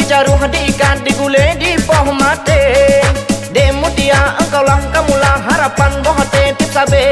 di jaruh diikat digule di poh mate. Demutia engkaulah kamulah harapan bohate tip sabe